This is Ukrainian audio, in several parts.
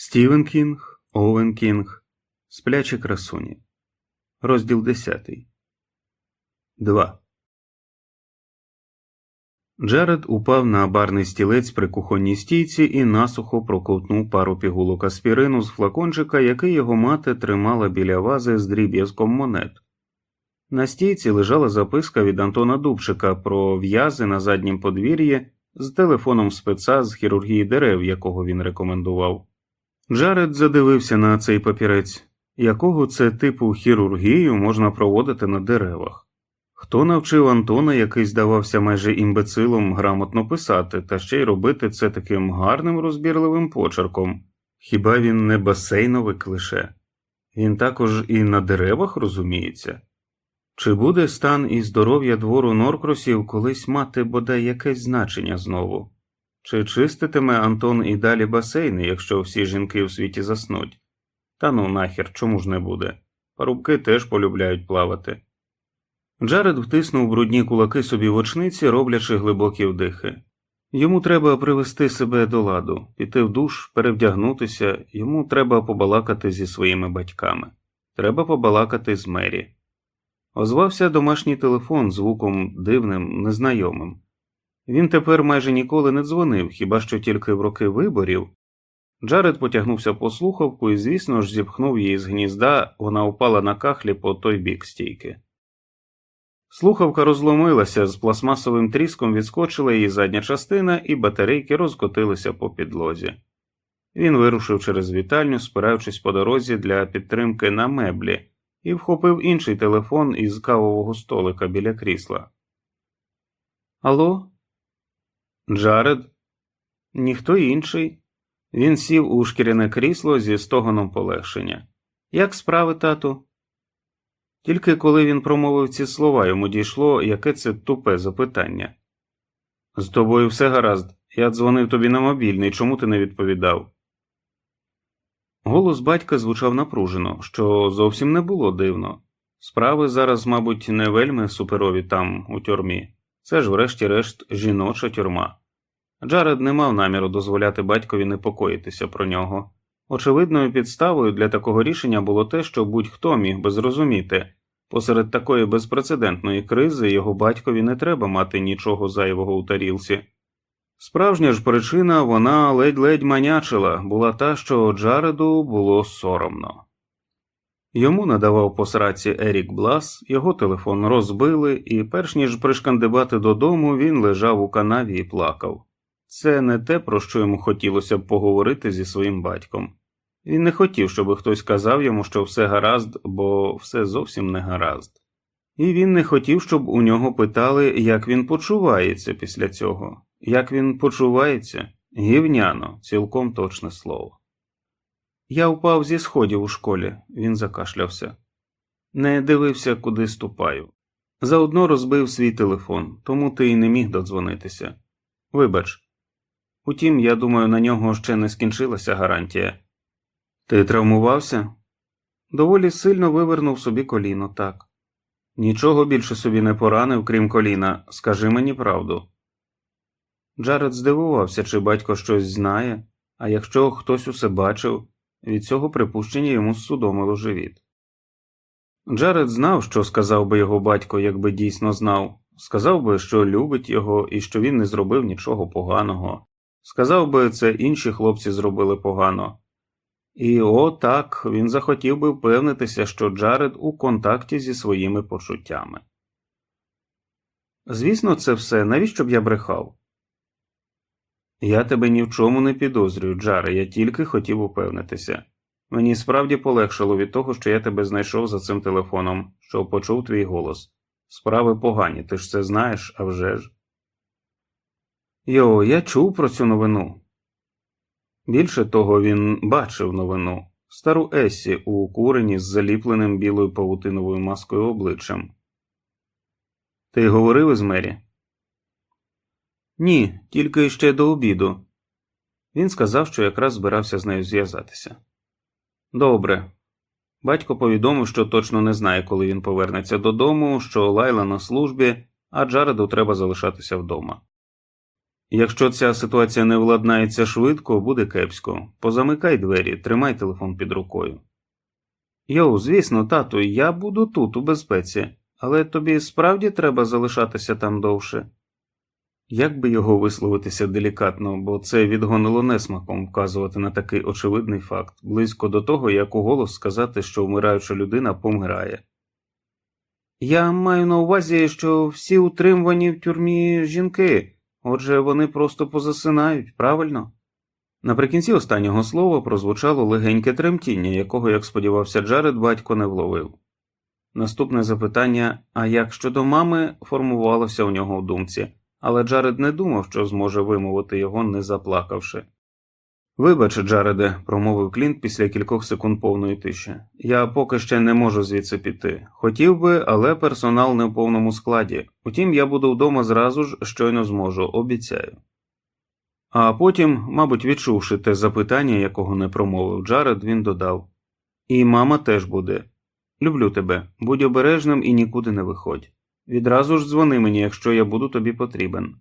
Стівен Кінг, Овен Кінг, Сплячі красуні. Розділ 10. 2. Джаред упав на барний стілець при кухонній стійці і насухо проковтнув пару пігулок аспірину з флакончика, який його мати тримала біля вази з дріб'язком монет. На стійці лежала записка від Антона Дубчика про в'язи на заднім подвір'ї з телефоном спеца з хірургії дерев, якого він рекомендував. Джаред задивився на цей папірець, якого це типу хірургію можна проводити на деревах. Хто навчив Антона, який здавався майже імбецилом, грамотно писати, та ще й робити це таким гарним розбірливим почерком? Хіба він не басейновик лише? Він також і на деревах розуміється? Чи буде стан і здоров'я двору Норкросів колись мати бодай якесь значення знову? Чи чиститиме Антон і далі басейни, якщо всі жінки у світі заснуть? Та ну нахер, чому ж не буде? Парубки теж полюбляють плавати. Джаред втиснув брудні кулаки собі в очниці, роблячи глибокі вдихи. Йому треба привести себе до ладу, піти в душ, перевдягнутися, йому треба побалакати зі своїми батьками. Треба побалакати з Мері. Озвався домашній телефон звуком дивним, незнайомим. Він тепер майже ніколи не дзвонив, хіба що тільки в роки виборів. Джаред потягнувся по слухавку і, звісно ж, зіпхнув її з гнізда, вона упала на кахлі по той бік стійки. Слухавка розломилася, з пластмасовим тріском відскочила її задня частина, і батарейки розкотилися по підлозі. Він вирушив через вітальню, спираючись по дорозі для підтримки на меблі, і вхопив інший телефон із кавового столика біля крісла. Алло? Джаред? Ніхто інший. Він сів у шкіряне крісло зі стогоном полегшення. Як справи, тату? Тільки коли він промовив ці слова, йому дійшло, яке це тупе запитання. З тобою все гаразд. Я дзвонив тобі на мобільний, чому ти не відповідав? Голос батька звучав напружено, що зовсім не було дивно. Справи зараз, мабуть, не вельми суперові там, у тюрмі. Це ж, врешті-решт, жіноча тюрма. Джаред не мав наміру дозволяти батькові непокоїтися про нього. Очевидною підставою для такого рішення було те, що будь-хто міг би зрозуміти посеред такої безпрецедентної кризи його батькові не треба мати нічого зайвого у тарілці. Справжня ж причина вона ледь-ледь манячила, була та, що Джареду було соромно. Йому надавав по сраці Ерік Блас, його телефон розбили, і, перш ніж пришкандибати додому, він лежав у канаві і плакав. Це не те, про що йому хотілося б поговорити зі своїм батьком. Він не хотів, щоб хтось казав йому, що все гаразд, бо все зовсім не гаразд. І він не хотів, щоб у нього питали, як він почувається після цього, як він почувається, гівняно, цілком точне слово. Я впав зі сходів у школі, він закашлявся, не дивився, куди ступаю. Заодно розбив свій телефон, тому ти й не міг додзвонитися. Вибач. Утім, я думаю, на нього ще не скінчилася гарантія. Ти травмувався? Доволі сильно вивернув собі коліно, так. Нічого більше собі не поранив, крім коліна, скажи мені правду. Джаред здивувався, чи батько щось знає, а якщо хтось усе бачив, від цього припущення йому судомило живіт. Джаред знав, що сказав би його батько, якби дійсно знав, сказав би, що любить його і що він не зробив нічого поганого, сказав би, це інші хлопці зробили погано. І о так він захотів би впевнитися, що Джаред у контакті зі своїми почуттями. Звісно, це все, навіщо б я брехав? Я тебе ні в чому не підозрюю, Джаре, я тільки хотів упевнитися. Мені справді полегшало від того, що я тебе знайшов за цим телефоном, що почув твій голос. Справи погані, ти ж це знаєш, а вже ж. Йо, я чув про цю новину. Більше того, він бачив новину стару Ессі у курені з заліпленим білою павутиновою маскою обличчям. Ти говорив із Мері? Ні, тільки ще до обіду. Він сказав, що якраз збирався з нею зв'язатися. Добре. Батько повідомив, що точно не знає, коли він повернеться додому, що Лайла на службі, а Джареду треба залишатися вдома. Якщо ця ситуація не владнається швидко, буде кепсько. Позамикай двері, тримай телефон під рукою. Йоу, звісно, тату, я буду тут, у безпеці, але тобі справді треба залишатися там довше. Як би його висловитися делікатно, бо це відгонило несмаком вказувати на такий очевидний факт, близько до того, як у голос сказати, що вмираюча людина помирає. Я маю на увазі, що всі утримувані в тюрмі жінки, отже, вони просто позасинають, правильно? Наприкінці останнього слова прозвучало легеньке тремтіння, якого, як сподівався Джаред, батько не вловив. Наступне запитання, а як щодо мами, формувалося у нього в думці, але Джаред не думав, що зможе вимовити його, не заплакавши. Вибач, Джареде, промовив Клінт після кількох секунд повної тиші. Я поки ще не можу звідси піти. Хотів би, але персонал не в повному складі. Утім, я буду вдома зразу ж, щойно зможу, обіцяю. А потім, мабуть, відчувши те запитання, якого не промовив Джаред, він додав І мама теж буде. Люблю тебе, будь обережним і нікуди не виходь. Відразу ж дзвони мені, якщо я буду тобі потрібен.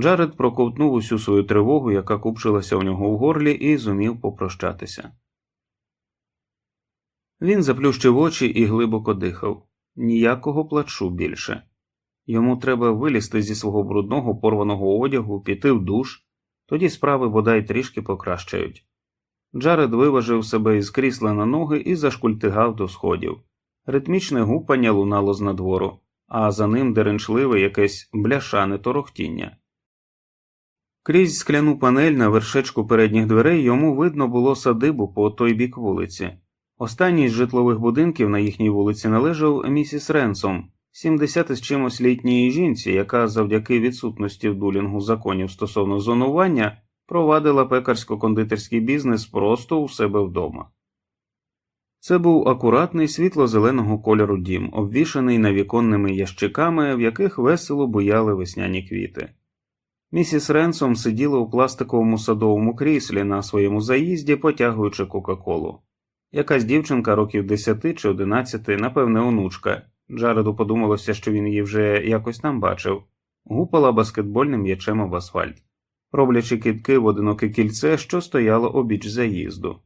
Джаред проковтнув усю свою тривогу, яка купчилася у нього в горлі, і зумів попрощатися. Він заплющив очі і глибоко дихав. Ніякого плачу більше. Йому треба вилізти зі свого брудного порваного одягу, піти в душ, тоді справи бодай трішки покращають. Джаред виважив себе із крісла на ноги і зашкультигав до сходів. Ритмічне гупання лунало з надвору, а за ним деренчливе якесь бляшане торохтіння. Крізь скляну панель на вершечку передніх дверей йому видно було садибу по той бік вулиці. Останній з житлових будинків на їхній вулиці належав місіс Ренсом, 70 з чимось літній жінці, яка завдяки відсутності в дулінгу законів стосовно зонування провадила пекарсько-кондитерський бізнес просто у себе вдома. Це був акуратний світло-зеленого кольору дім, обвішаний навіконними ящиками, в яких весело буяли весняні квіти. Місіс Ренсом сиділа у пластиковому садовому кріслі на своєму заїзді, потягуючи Кока-Колу. Якась дівчинка років 10 чи 11, напевне, онучка. Джареду подумалося, що він її вже якось там бачив, гупала баскетбольним м'ячем об асфальт, роблячи кидки в одиноке кільце, що стояло обіч заїзду.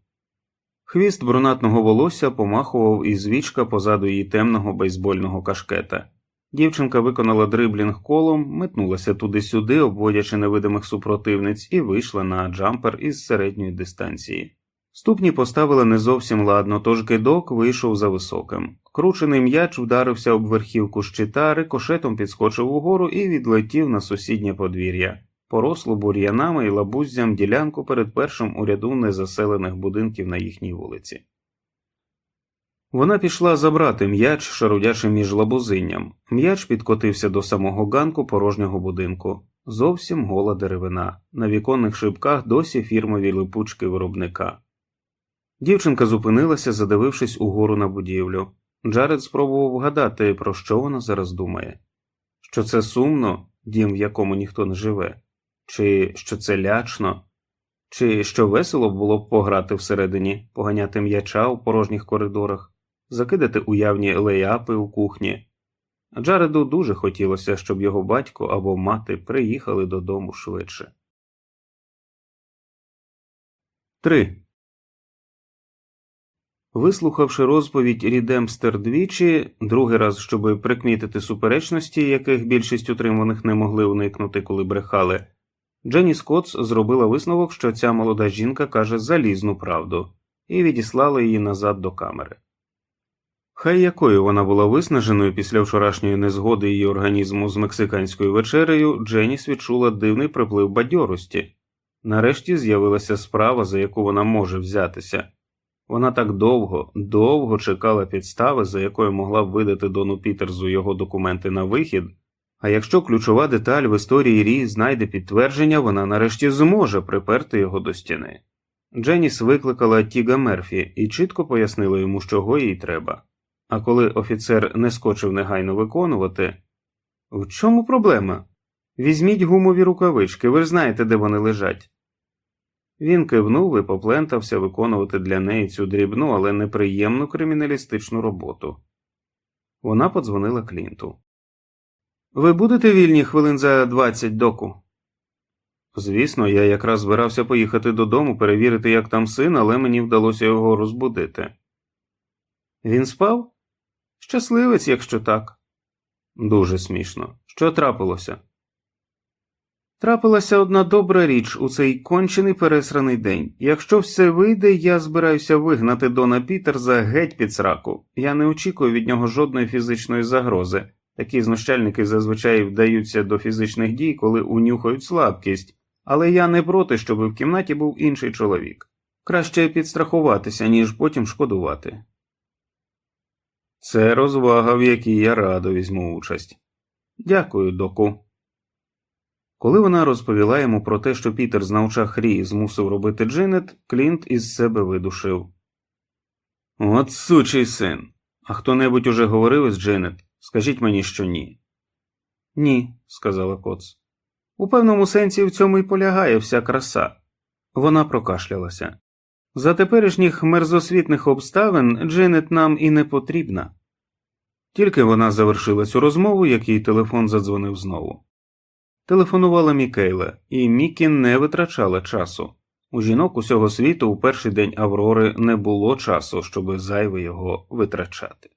Хвіст брунатного волосся помахував із вічка позаду її темного бейсбольного кашкета. Дівчинка виконала дриблінг колом, метнулася туди-сюди, обводячи невидимих супротивниць, і вийшла на джампер із середньої дистанції. Ступні поставили не зовсім ладно, тож кидок вийшов за високим. Кручений м'яч вдарився об верхівку щита, рикошетом підскочив угору і відлетів на сусіднє подвір'я, порослу бур'янами і лабуззям ділянку перед першим у ряду незаселених будинків на їхній вулиці. Вона пішла забрати м'яч, шарудячи між лабузинням. М'яч підкотився до самого ганку порожнього будинку. Зовсім гола деревина. На віконних шибках досі фірмові липучки виробника. Дівчинка зупинилася, задивившись угору на будівлю. Джаред спробував вгадати, про що вона зараз думає. Що це сумно, дім, в якому ніхто не живе, чи що це лячно, чи що весело було б пограти всередині, поганяти м'яча у порожніх коридорах, закидати уявні layup и у кухні. Джареду дуже хотілося, щоб його батько або мати приїхали додому швидше. 3. Вислухавши розповідь Рі Демпстер двічі, другий раз, щоб прикмітити суперечності, яких більшість утриманих не могли уникнути, коли брехали, Дженіс Коутс зробила висновок, що ця молода жінка каже залізну правду, і відіслала її назад до камери. Хай якою вона була виснаженою після вчорашньої незгоди її організму з мексиканською вечерею, Дженіс відчула дивний приплив бадьорості. Нарешті з'явилася справа, за яку вона може взятися. Вона так довго, довго чекала підстави, за якою могла б видати Дону Пітерзу його документи на вихід, а якщо ключова деталь в історії Рі знайде підтвердження, вона нарешті зможе приперти його до стіни. Дженіс викликала Тіга Мерфі і чітко пояснила йому, чого їй треба. А коли офіцер не скочив негайно виконувати, в чому проблема? Візьміть гумові рукавички, ви ж знаєте, де вони лежать. Він кивнув і поплентався виконувати для неї цю дрібну, але неприємну криміналістичну роботу. Вона подзвонила Клінту. Ви будете вільні хвилин за 20 доку? Звісно, я якраз збирався поїхати додому перевірити, як там син, але мені вдалося його розбудити. Він спав? Щасливець, якщо так. Дуже смішно. Що трапилося? Трапилася одна добра річ у цей кончений пересраний день. Якщо все вийде, я збираюся вигнати Дона Пітерза геть під сраку. Я не очікую від нього жодної фізичної загрози. Такі знущальники зазвичай вдаються до фізичних дій, коли унюхають слабкість, але я не проти, щоб в кімнаті був інший чоловік. Краще підстрахуватися, ніж потім шкодувати. Це розвага, в якій я радо візьму участь. Дякую, доку. Коли вона розповіла йому про те, що Пітер з на очах Рі змусив робити Джинет, Клінт із себе видушив. От сучий син. А хто небудь уже говорив із Джинет? Скажіть мені, що ні. Ні, сказала Коц. У певному сенсі в цьому й полягає вся краса. Вона прокашлялася. За теперішніх мерзосвітних обставин Джинет нам і не потрібна. Тільки вона завершила цю розмову, як їй телефон задзвонив знову. Телефонувала Мікейла, і Мікі не витрачала часу. У жінок усього світу у перший день Аврори не було часу, щоби зайве його витрачати.